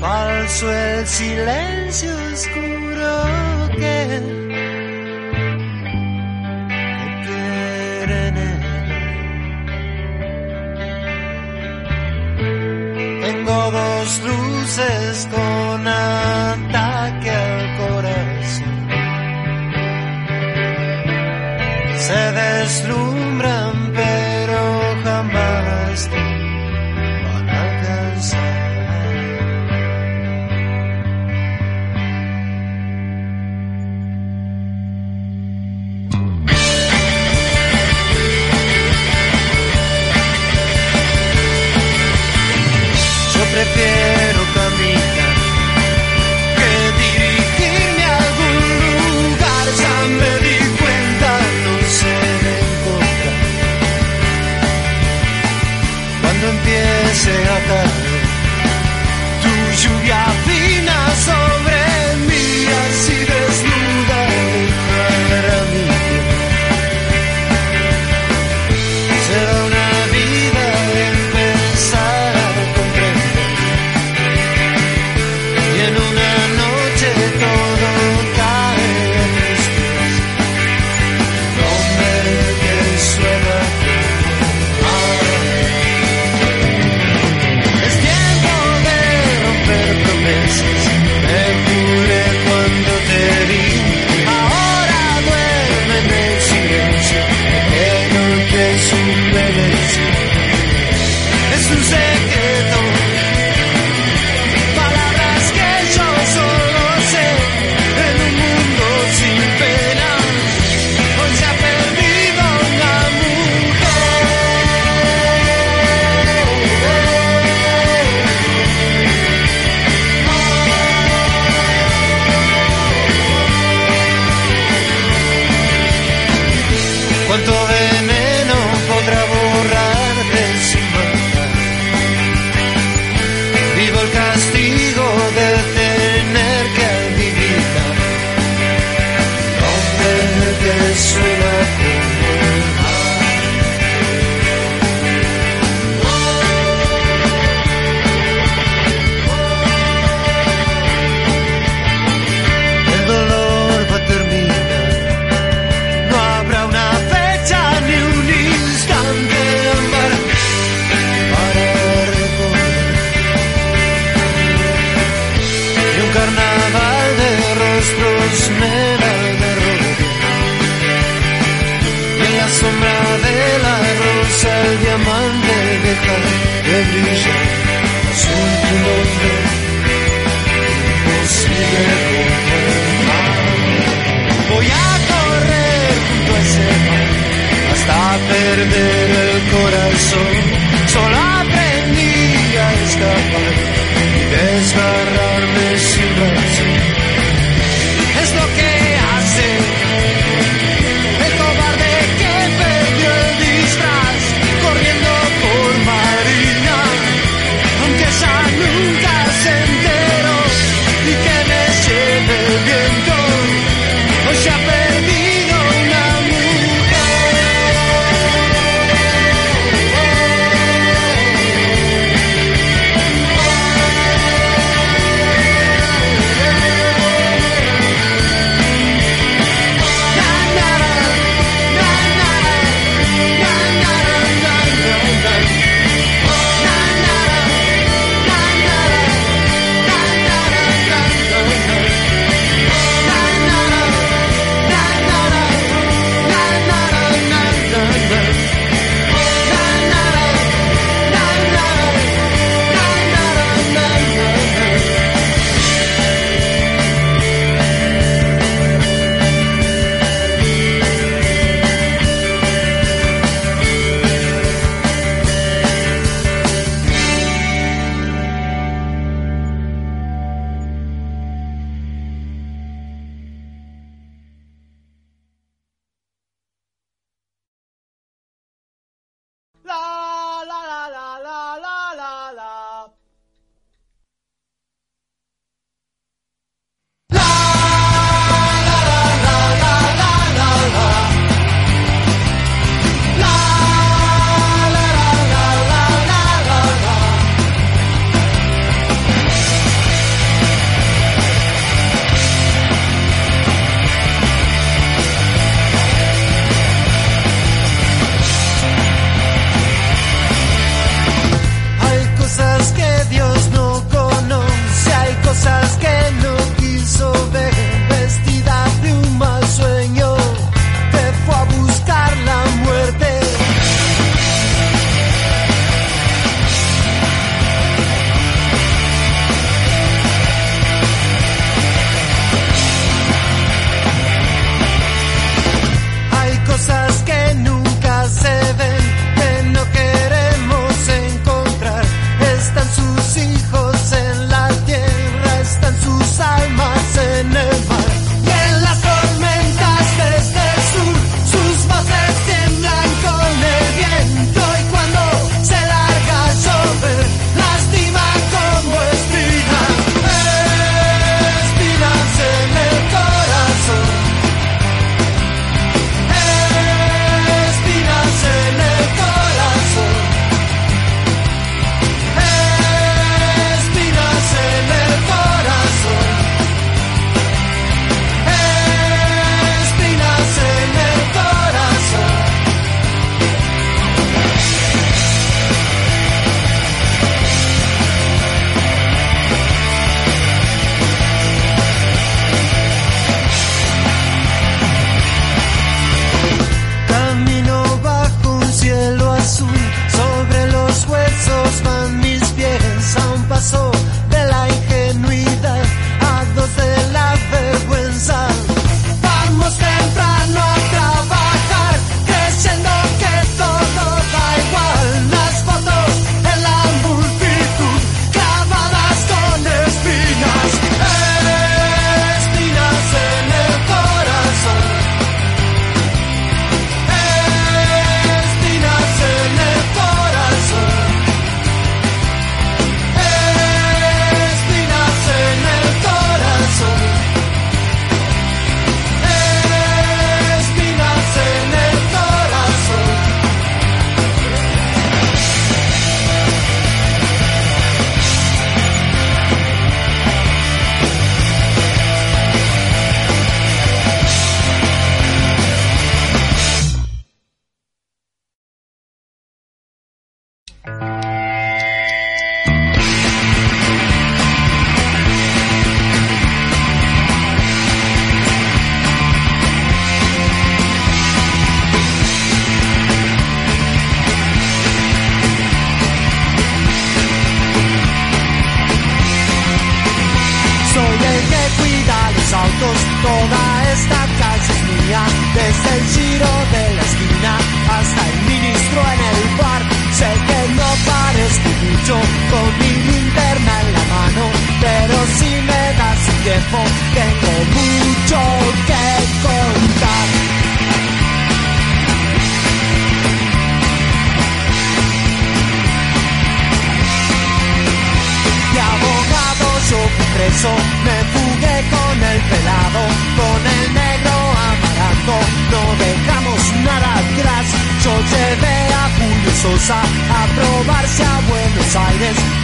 Falso el silencio oscuro que. Tengo dos luces con amor diamante deja de brillar azul tu nombre no sigue romper voy a correr junto a ese mar hasta perder el corazón.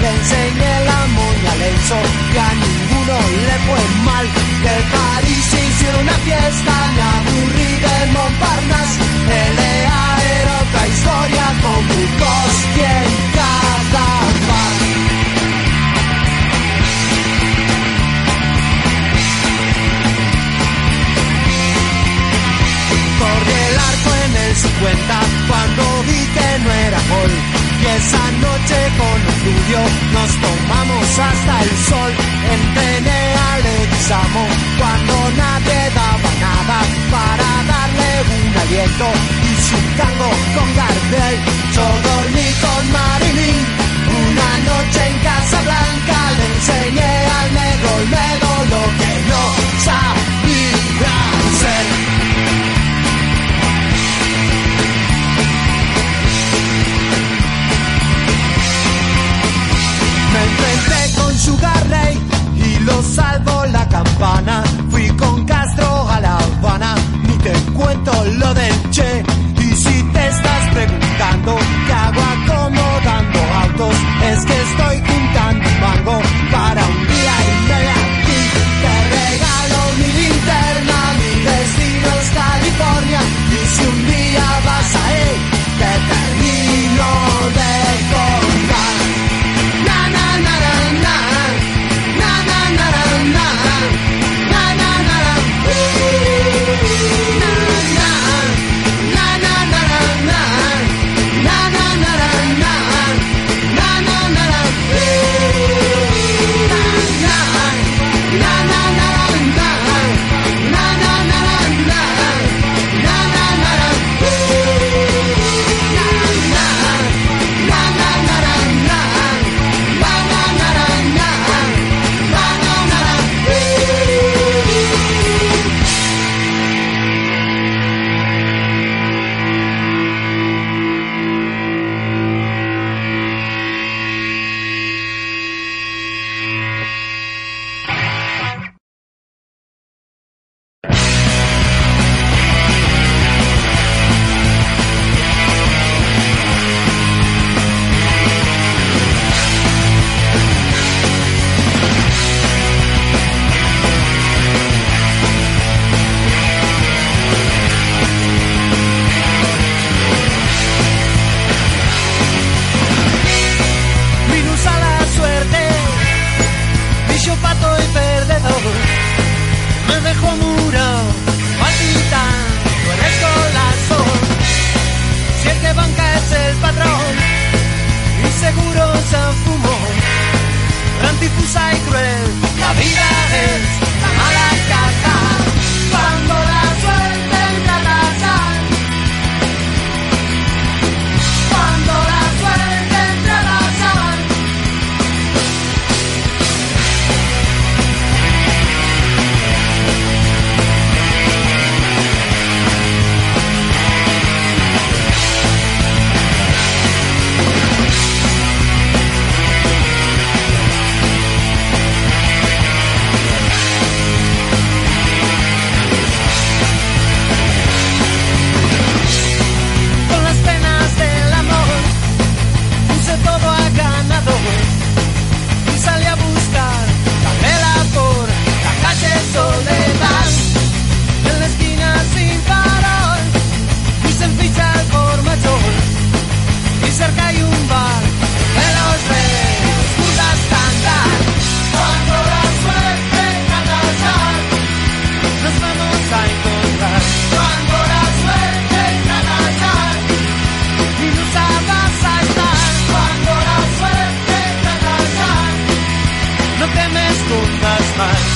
no enseñe la moña al sol que a ninguno le fue mal. Que París hiciera una fiesta en hasta el sol. Entrené al examo cuando nadie daba nada para darle un aliento. Y su tango con Gardel. Yo dormí con Marilyn una noche en Casa Blanca. Le enseñé al negro Olmedo lo que no sabía hacer. Habana, fui con Castro a La Habana, ni te cuento lo del Che. Y si te estás preguntando qué hago acomodando autos, es que estoy que banca es el patrón y seguro se fumó. Antifusa y cruel, la vida es la mala casa. mine.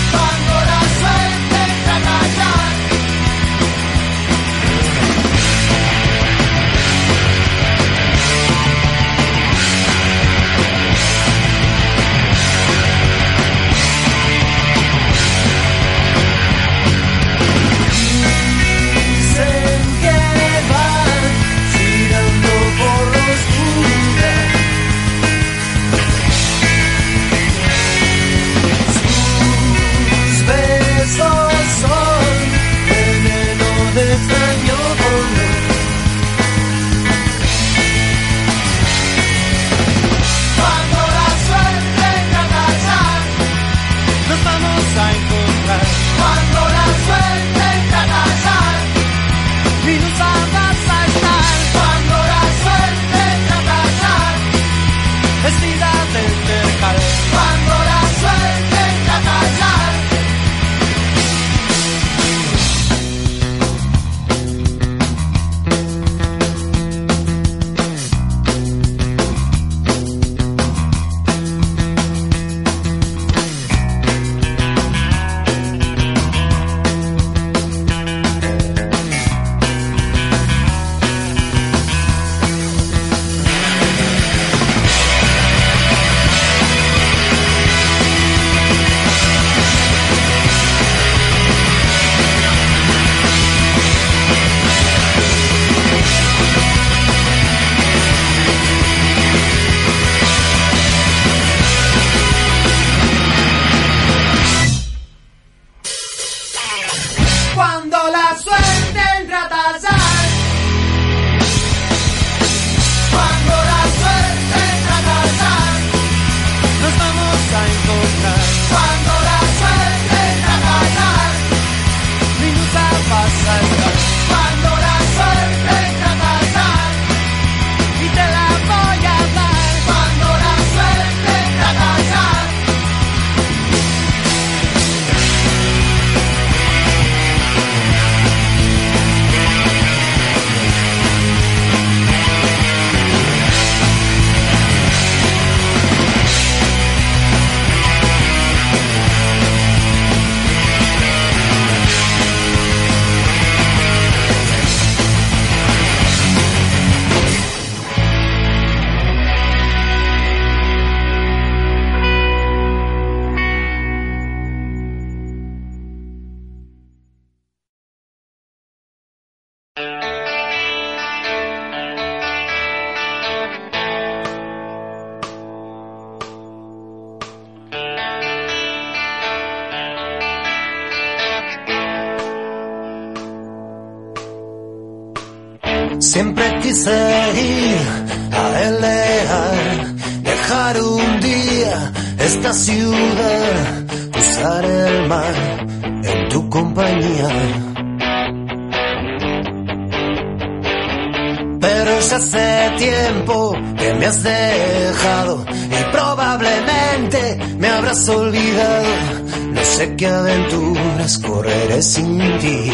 Siempre quise ir a elear, dejar un día esta ciudad, cruzar el mar en tu compañía. Pero ya hace tiempo que me has dejado y probablemente me habrás olvidado. No sé qué aventuras correré sin ti.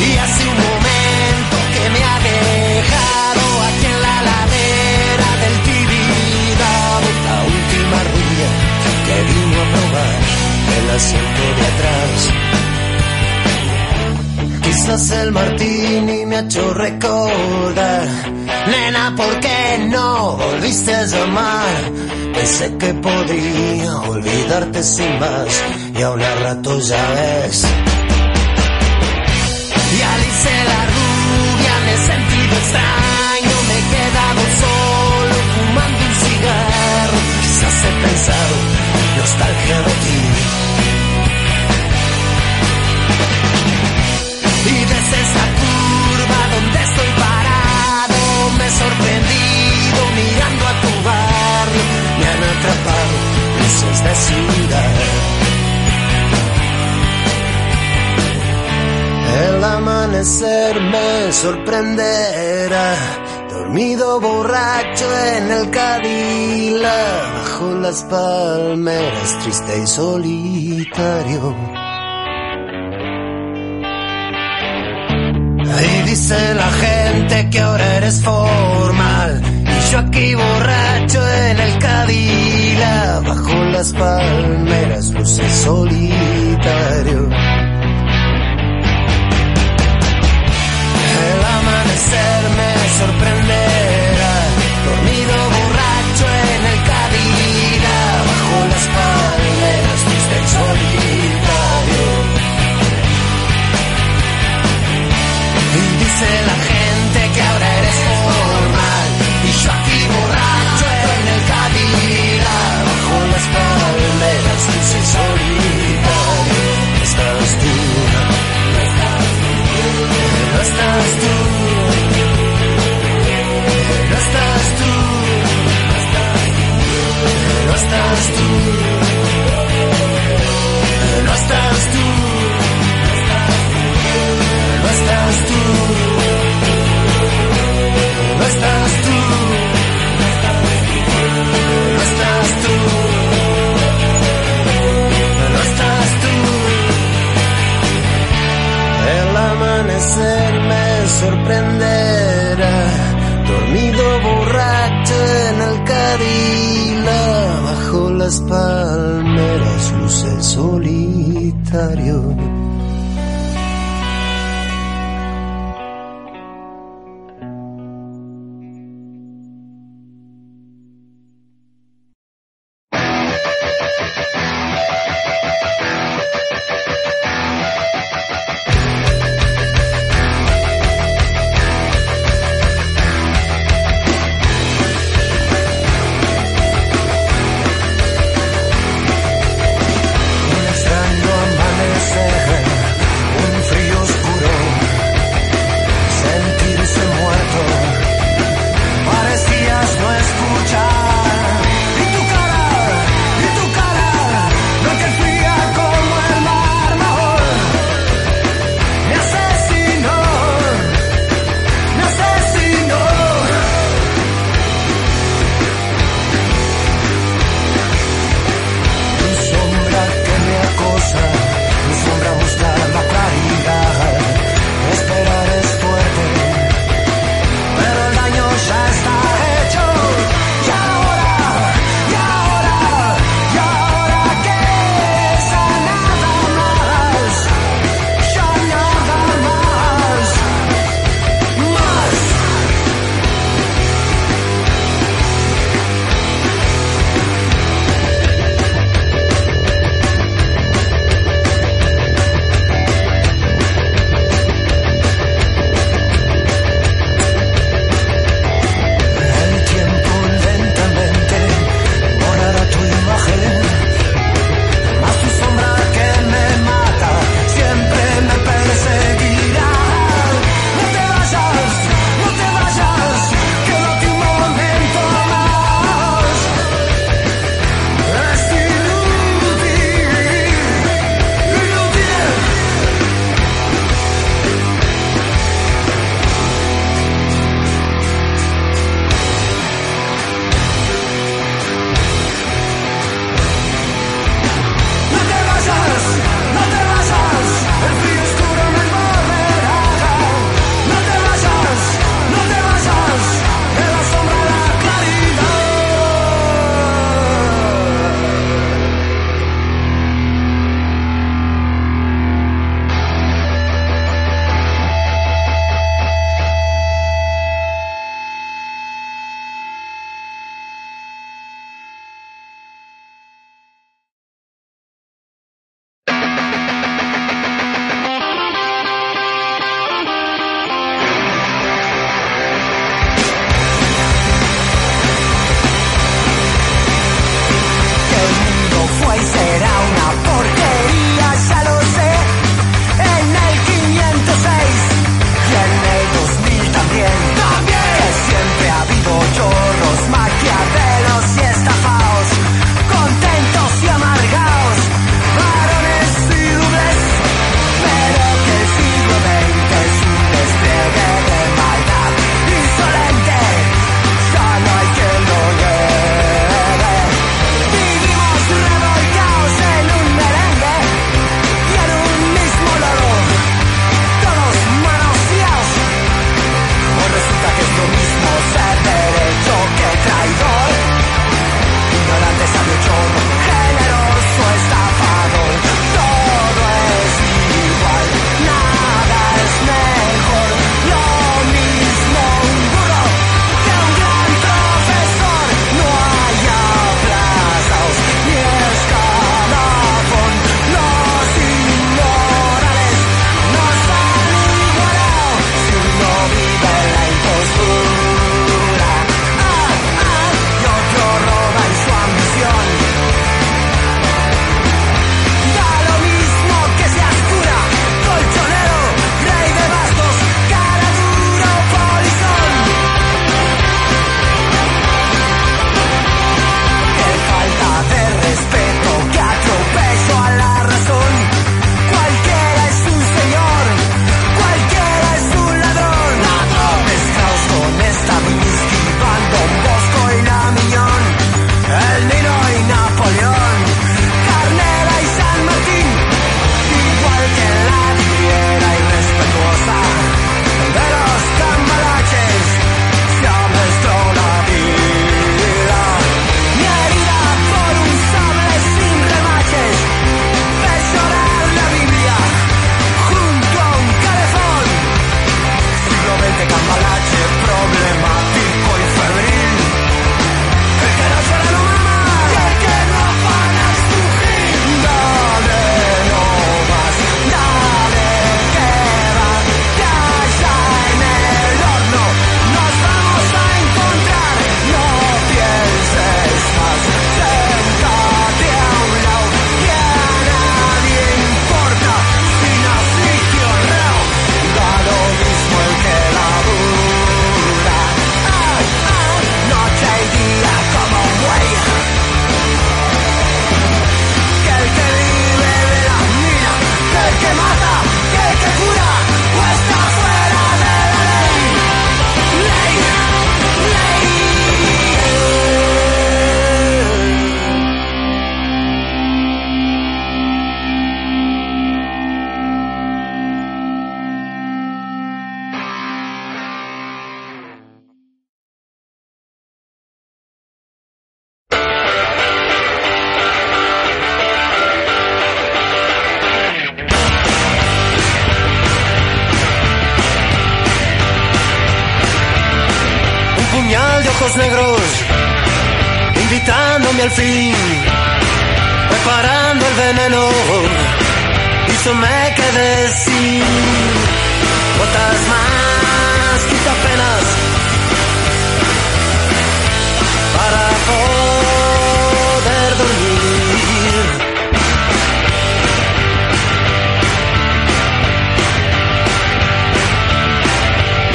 Y hace un momento que me ha dejado aquí en la ladera del Tibidabo la última rubia que vino a probar el asiento de atrás. Quizás el martini me ha hecho recordar, nena, ¿por qué no volviste a llamar? Pensé que podría olvidarte sin más y aún a rato ya ves. Amanecer me sorprenderá. Dormido borracho en el Cadila, bajo las palmeras, triste y solitario. Ahí dice la gente que ahora eres formal. Y yo aquí borracho en el Cadila, bajo las palmeras, luces solitario. Sorprenderá, dormido borracho en el Cadila, bajo las palmeras, triste y solitario. Y dice la gente que ahora eres formal, y yo aquí borracho en el Cadila, bajo las palmeras, triste y solitario. Estás tú, no estás tú. No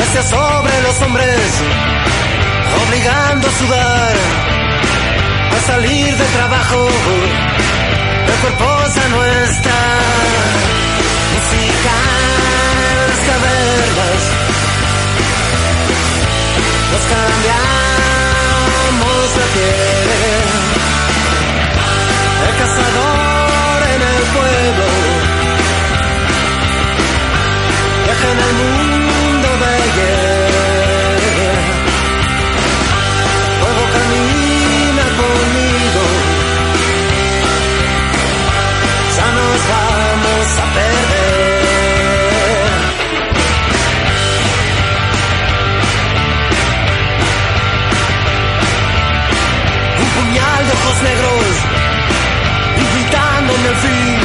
Sobre los hombres, obligando a sudar, a salir del trabajo, el cuerpo no está. Musicales cavernas, nos cambiamos la piel. El cazador en el pueblo, viaja en el mundo ojos negros, invitándome al fin,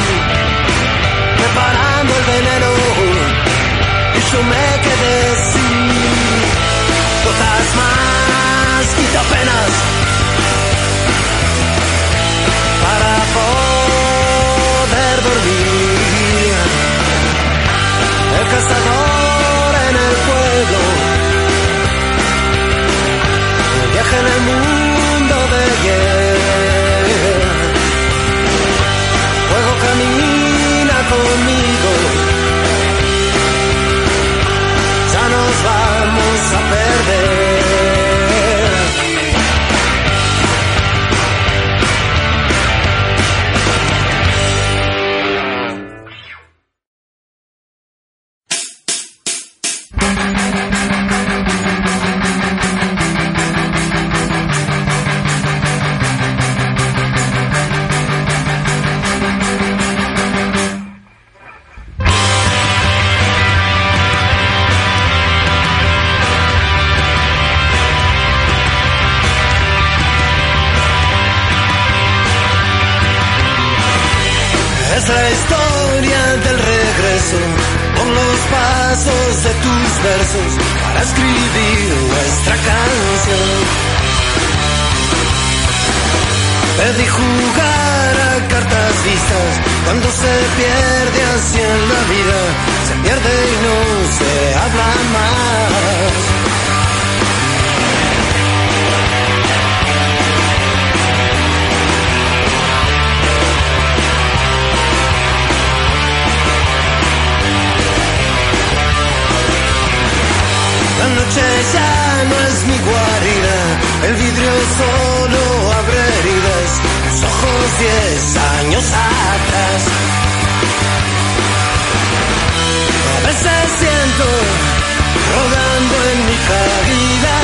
preparando el veneno, y yo me quedé sin gotas más, quita penas, para poder dormir. El cazador en el pueblo, viaja en el mundo ojos diez años atrás. A veces siento rodando en mi caída,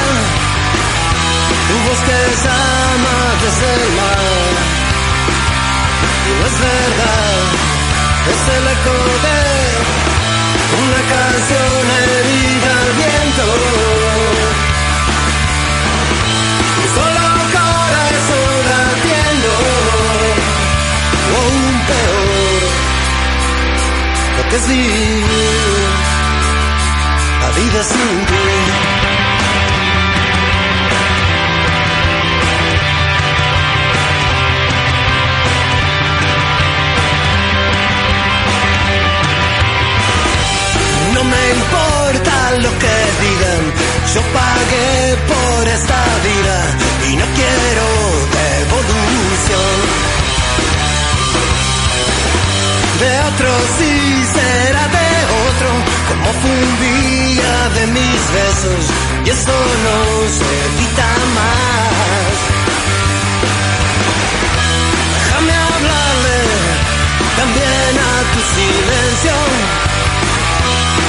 tu voz que llama desde el mar. Y no es verdad, es el eco de una canción herida al viento. La vida sin ti. No me importa lo que digan, yo pagué por esta vida y no quiero devolución. De otro como fue un día de mis besos y eso no se quita más. Déjame hablarle también a tu silencio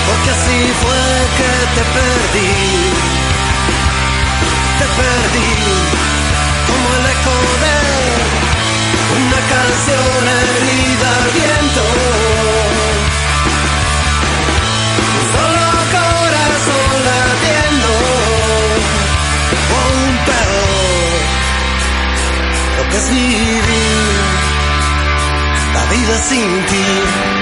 porque así fue que te perdí, te perdí, como el eco de una canción vivir la vida sin ti.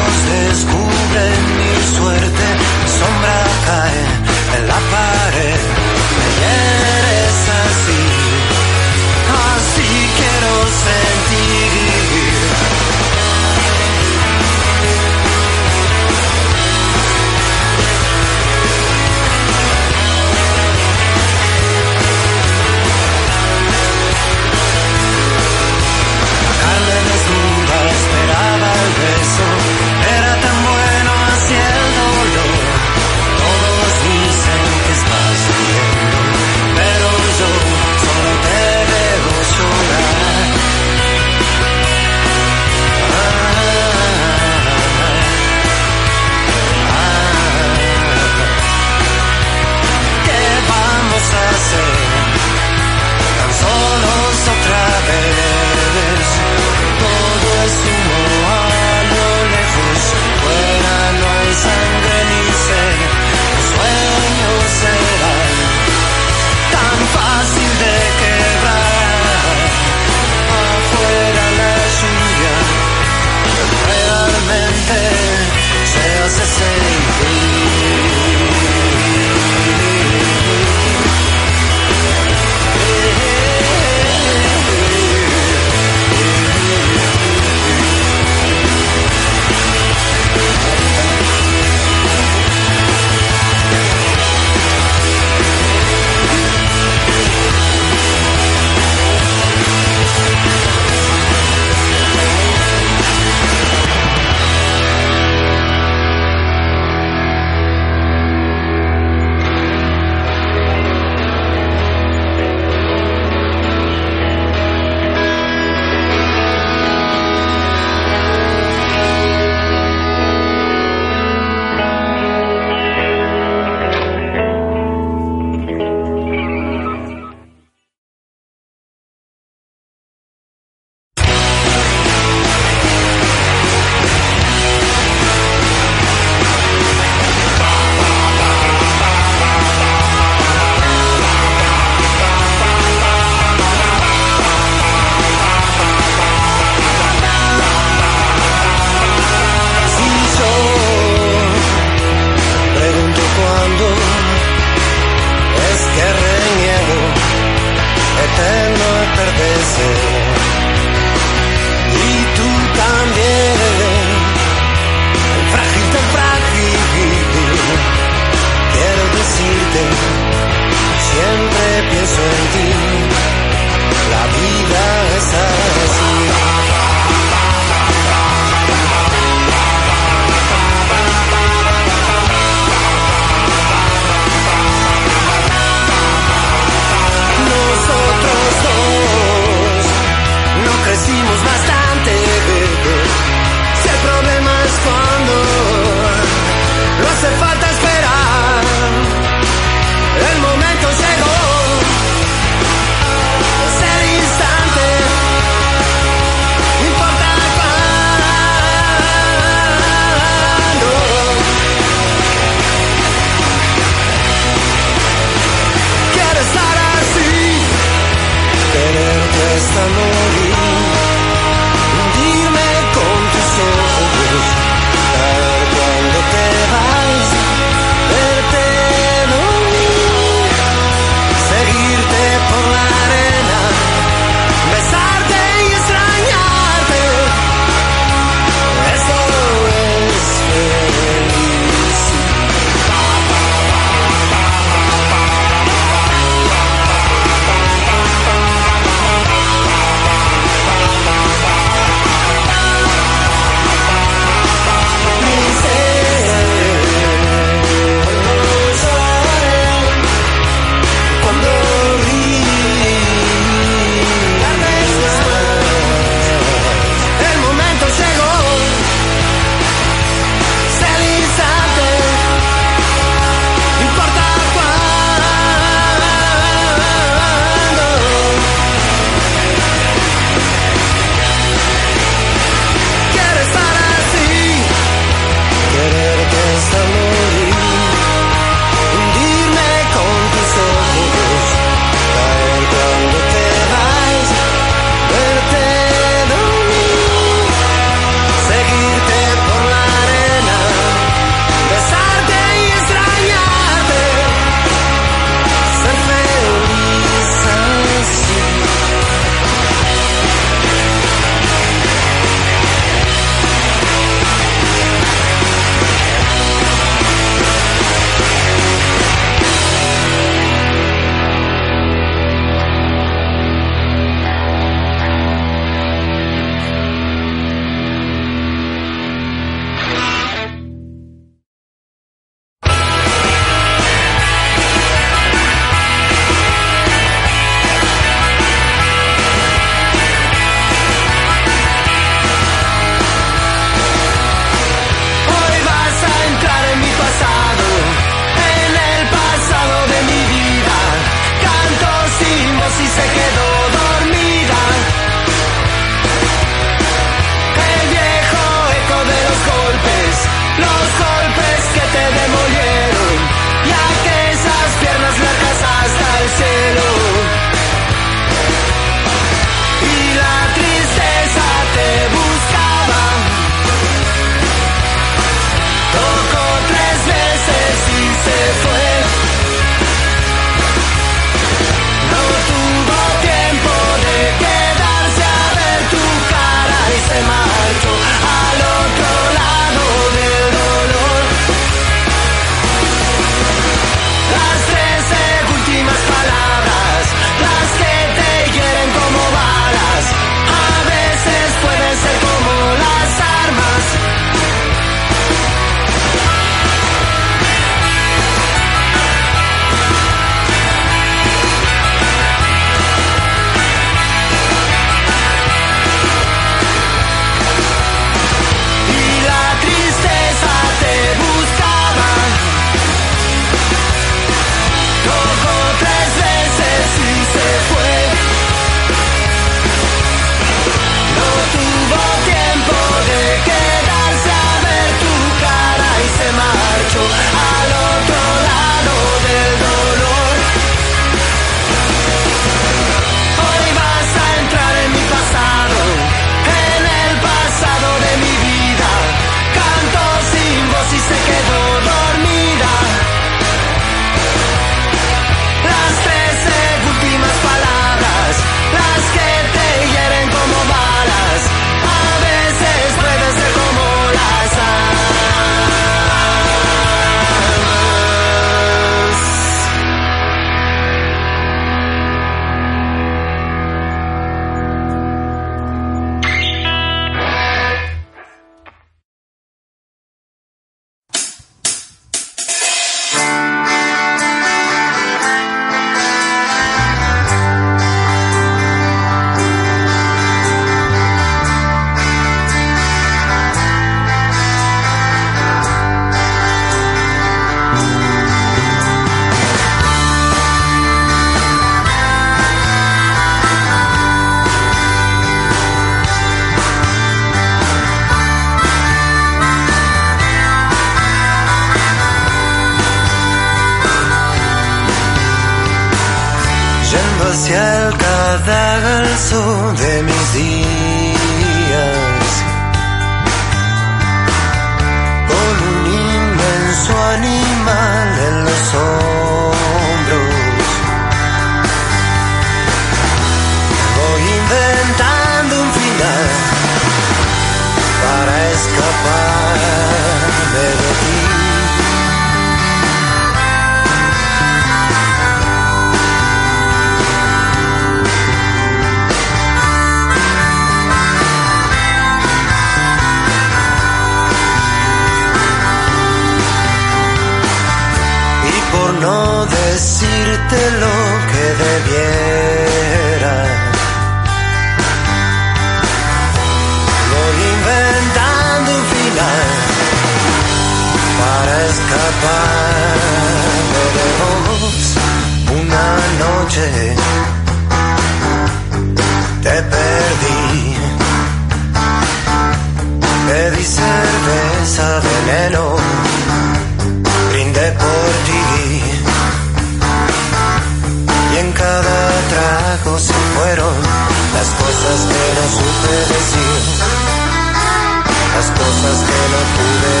Cosas que no pude.